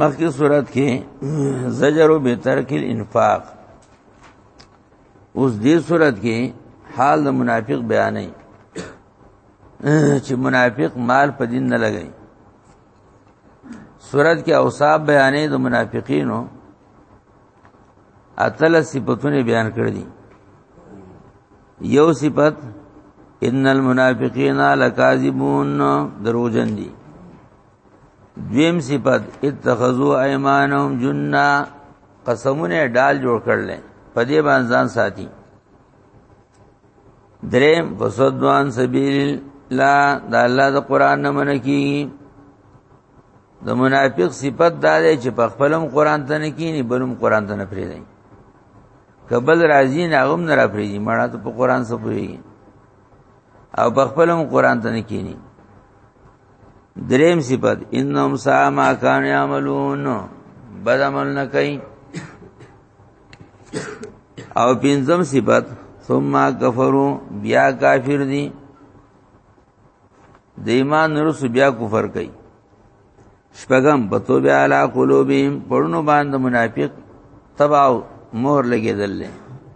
مخکې صورت کې زجر او بترک الانفاق اوس دې صورت کې حال د منافق بیانې چې منافق مال په دین نه لګي صورت کې اوصاف بیانې د منافقینو اتل صفاتونه بیان کړې دي یو صفت ان المنافقین لکاذبون دروجن دي دویم صفت اتخذوا ايمانهم جنہ قسمونه ډال جوړ کړل په دې باندې ځان ساتي دریم فسدوان سبیل لا د الله د قران نه من کی د منافق صفت دا دی چې په خپلم قران ته نه کینی بلم قران ته نه پریږدي کبل راضی نه غم نه را پریږي مړه ته په قران سره پریږي او په خپلم قران ته نه کینی دریم صفت انهم سا ما کان یعملون بد عمل نه کوي او پنځم صفت ثم کفروا بیا کافر دي د ایمان نرس بیا کفر کوي شپغم بتو بیا علا قلوبهم پړنو باندې منافق تباو مهر لګیدل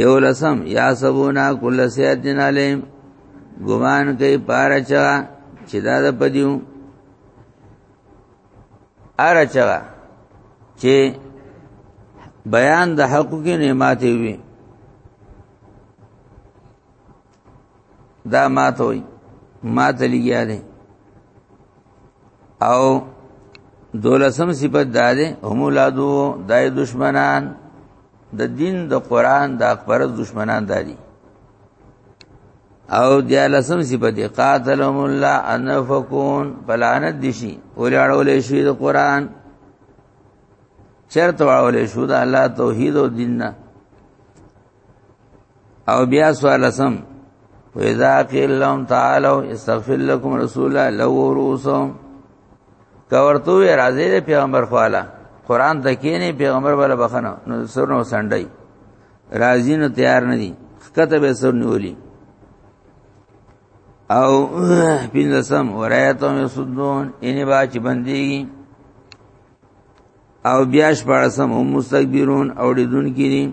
یو لسم یا سبونا کل سیات جن علیم گمان کئی پارا چغا چی دا دا پدیو ارا چغا چی بیان د حقو کې نعمتې وي دا ماته وي ماته لګیا دي او دولسم صفت دا دي هم اولادو دای دشمنان د دین د قران د اکبرز دشمنان دادي او دیا لسم صفت قاتلهم الله ان فكون بلانت دشي ولاړول شي د قران چرته واړول شو د الله توحید او دین نه او بیا سوال لسم واذا قيل لهم تعالوا استغفر لكم رسول الله لو رؤوسهم کا ورته وی راځي د پیغمبر خواله قران ته کینی پیغمبر ولا بخنه نو سر نو سندای راځي نو تیار نه دي کته به سر نیولی او پیندسم ورایتم یسدون اینی با چې بنديږي او بیا شپارسم هم مستكبرون او دې دن کې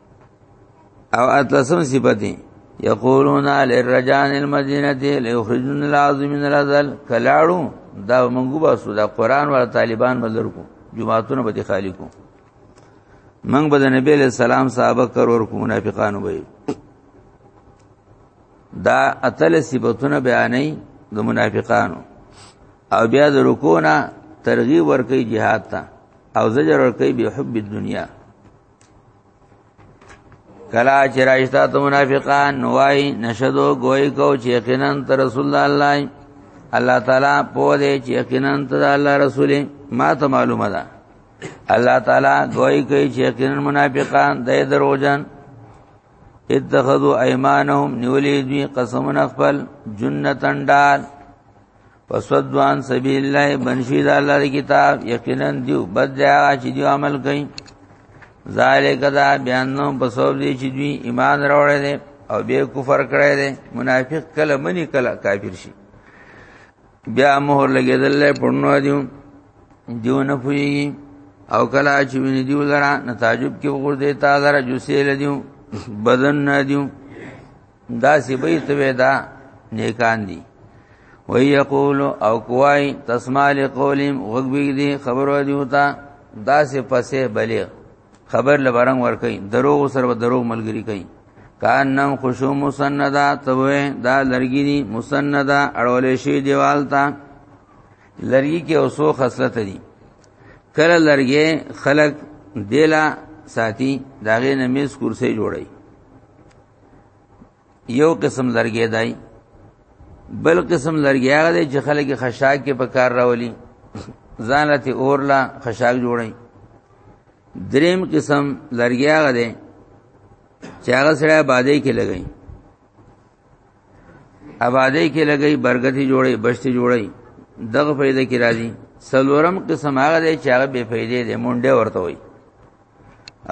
او اتلسم صفتی یقولون للرجان المدینه لیخرجون العظیم من الازل کلاړو دا منګو باسو دا قران ور طالبان بدل کو جمعهتون به خالی کو منګ به نبی له سلام صحابه کرور کو منافقانو به دا اتل صفاتونه بیانې د منافقانو او بیا د رکوع نه ترغیب ورکې jihad ته او زجر ورکې به حب الدنیا کلا چې راځتا ته منافقان نوای نشدو ګوي کو چې یقینا ته رسول الله الله تعالی په دې چې یقینا ته الله رسول ما ته معلومه ده الله تعالی ګوي کوي چې یقینا منافقان د دروژن اتخذوا ايمانهم نولي دوی قسمنا خپل جنتن دار فسدوان سبیل الله بنشید الله کتاب یقینا دیو بد دی هغه چې دیو عمل کوي ذالک دا بیانو په سبب دی چې دوی ایمان راوړل دي او به کفر کړی دی منافق کله منی کله کافر شي بیا مهر لګیدل پړنو دیو دیو نه پوي او کله چې ویني دیو لرا نتاجب کې وګور دی تا لرا جوسیل دیو بدن نه دیو دا سی به ته ودا نیکان دي وی یقول او کوای تسمع لقولهم وغبی دي خبرو دی وتا دا سی پسې بلیغ خبر لبرنګ ور کوي دروغ سره به دروغ ملګری کوي کان نم خوشو مسندا توه دا لرګی دي مسندا اړولې شي دیوال ته لرګي کې اوسو خصلت دي کله لرګي خلق دیلا ساتي داغه نمیز کرسي جوړي یو قسم لرګی دی بل قسم لرګی هغه دی چې خلک خشاک کې په کار راولي ځان لته اورلا خشاک جوړي دریم قسم لرګی هغه دی چې هغه سره باندې کې لګي آبادې کې لګي برګتی جوړي بشتي جوړي دغه فائدې کې راځي سلورم قسم هغه دی چې هغه بے فائدې دی مونډه ورته وي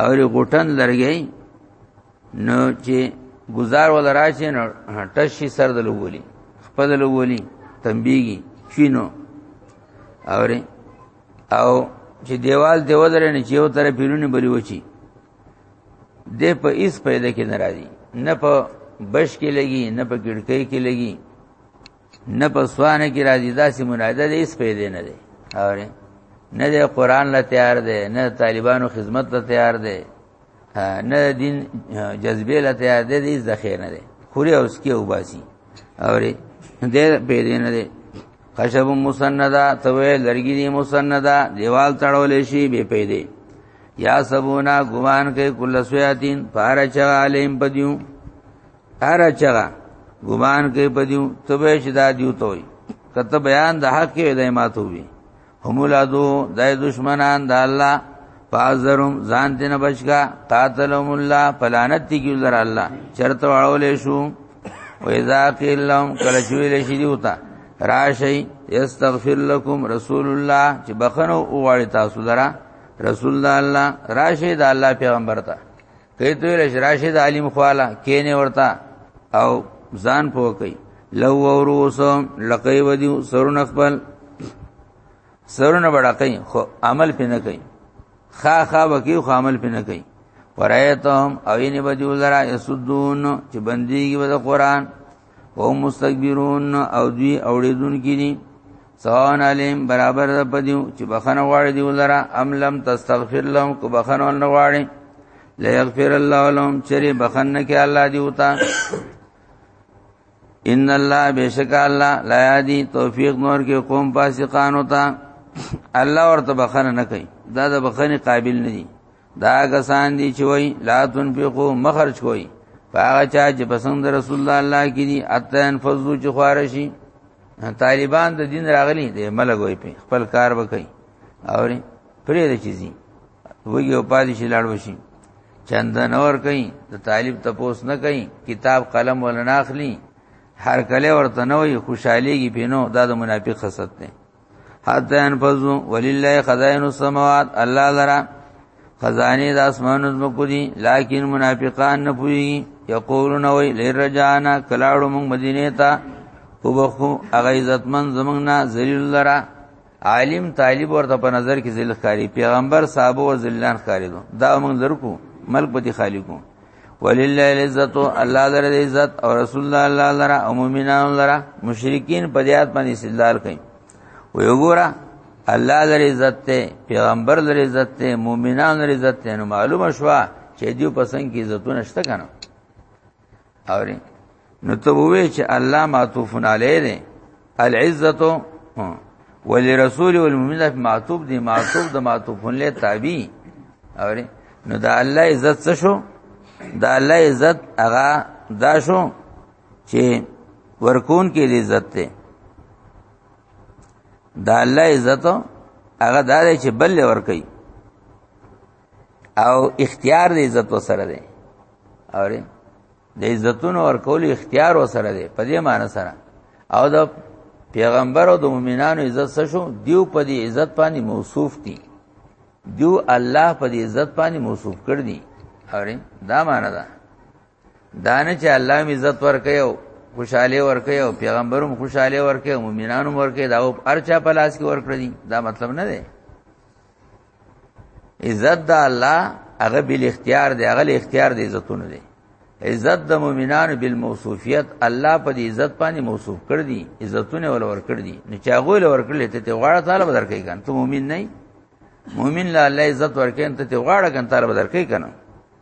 او غټن لرګي نو چې گزار ول راشي نو ټشي سر د لوولي خپل لوولي تنبيږي شینو اوري او چې دیوال دی ودرې نه چې یو طرف پیرونه بری وچی د په اس پیدا کې ناراضي نه په بش کې لګي نه په کډکې کې لګي نه په سوانه کې راځي داسې مناده دې اس پیدا نه دی اورې نه د قران له تیار دی نه طالبانو خدمت له تیار دی نه دین جذبه له تیار دی دې ذخیر نه دی خوري اوس کې وباسي اورې دې پیدا نه دی خشب مسندا توې لرګي دي مسندا دیوال تړول شي به پیدا یا سبونا ګوان کې کله سویاتین پارچ علیم پدیو هر چا ګمان کوي په دیو ته به چې دا دیو ته وي کته بیان د حق کې دای ماته وي هم ولادو دای دشمنان د الله فازرم ځان دې نه بچا قاتلهم الله فلانت کی ذر الله چرته واړولې شو و اذا قيل لهم کله چې ویل شي دی وتا راشي یستغفر لكم رسول الله چې بخنو او واړی تاسو درا رسول الله راشي د الله پیغمبر ته کای ته لش راشد عالم خواله کینه ورتا او ځان پوه کوي لو وروسم لقی ودیو سرون خپل سرون بڑا کوي خو عمل پې نه کوي خا خا وکي خو عمل پې نه کوي ورایتهم او ینه بدیو لرا یسدون چې بنديږي د قران او مستكبرون او دوی اوړېدون کې دي سوان علیم برابر ده پدیو چې بخنه غواړي دی ولرا ام لم تستغفر لهم کو بخنه ول نه غواړي لا یغفر الله لهم چری بخنه کې الله دی وتا ان الله بیشک الله لا یادی توفیق نور کې قوم فاسقان ہوتا الله ورته بخنه نه کوي دا د بخنه قابل نه دي دا کسان دي چې وای لا تنفقو مخرج کوي هغه چا چې پسند رسول الله الله کې دي اتن فزو چې خوارشي طالبان د دین راغلي دي ملګوي په خپل کار وکړي او پرې د چیزي وګي او پادې شي لاړ وشي چندن اور کوي د طالب تپوس نه کوي کتاب قلم ولناخلي هر کله ورته نه وي خوشحاليږي پینو دا د منافق خصلت ده حتی انفذو ولله خزائن السماوات الله لرا خزانه د اسمانو زمکو دي لکن منافقان نه پوي یقولون وی لرجانا کلاړو موږ مدینه ته وبخو اغه عزتمن زمنګ نه ذلیل لرا عالم طالب ورته په نظر کې ذل خاري پیغمبر صاحب او ذلان خاري دا موږ درکو ملک به دي خالقو ولله العزت الله در عزت او رسول الله الله لرا او مؤمنان لرا مشرکین په دې آیات باندې استدلال کوي وګوره الله در عزت ته پیغمبر در عزت ته مؤمنان در عزت ته نو معلومه شو چې دیو پسند کی عزتونه شته کنه اوري نو ته وې چې الله معطوف علیه دی العزه ولرسول والمؤمنین معطوف دی معطوف د معطوف له تابع اوره نو دا الله عزت څه شو دا الله عزت هغه دا شو چې ورکون کې دی عزت ته دا الله عزت هغه دا دی چې بل ور کوي او اختیار دی عزت وسره دی اوره د عزتونو ورکول اختیار وسره دی په دې معنی سره او د پیغمبر او د مؤمنانو عزت څه شو دیو په دې عزت باندې موصوف دي دیو الله په دې عزت باندې موصوف کړ دي اورې دا معنی ده دانه چې الله می عزت ورکيو خوشاله ورکيو پیغمبروم خوشاله ورکيو مؤمنانو ورکيو دا او ارچا پلاس کې ورکړي دا مطلب نه دی عزت د الله هغه بل اختیار دی هغه اختیار دی عزتونه دی عزت د مؤمنان بالموصوفیت الله په دې عزت باندې موصوف کړ دي عزتونه ول ور کړ دي نو چا غول ور کړل ته ته غواړه طالب درکې کان ته مؤمن نه مؤمن لا الله عزت ور کین ته ته غواړه کان طالب درکې کنه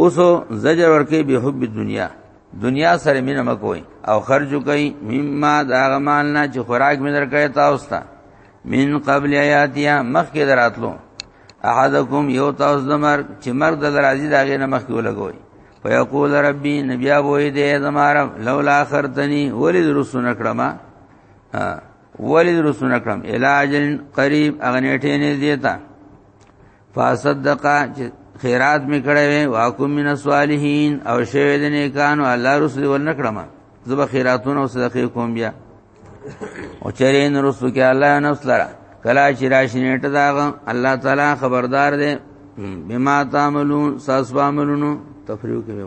اوسو زجر ورکې به حب دنیا دنیا سره مینه مکوئ او خرج کوي مما دا غمان نه چې خوراک مې درکړی تاسو ته من قبل آیاتیا مخکې دراتلو احدکم یو تاسو د مرګ چې مرګ د راځي دا غې نه مخکې ولګوي فیقول ربی نبی ابو دې زمارم لولا خرتنی ولید رسول کړم ولید رسول کړم الاجل قریب اغنیټې نه دیتا فصدق چې خیرات می کړی وي واکم من الصالحین او شوی د نیکانو الله رسول ورنکړم زب خیراتونه او صدقې کوم بیا او چرې نو رسو کې الله نفس لرا کلا چې راشنیټ داغه الله تعالی خبردار دی بما تعملون ساس عملونو تفریو کې به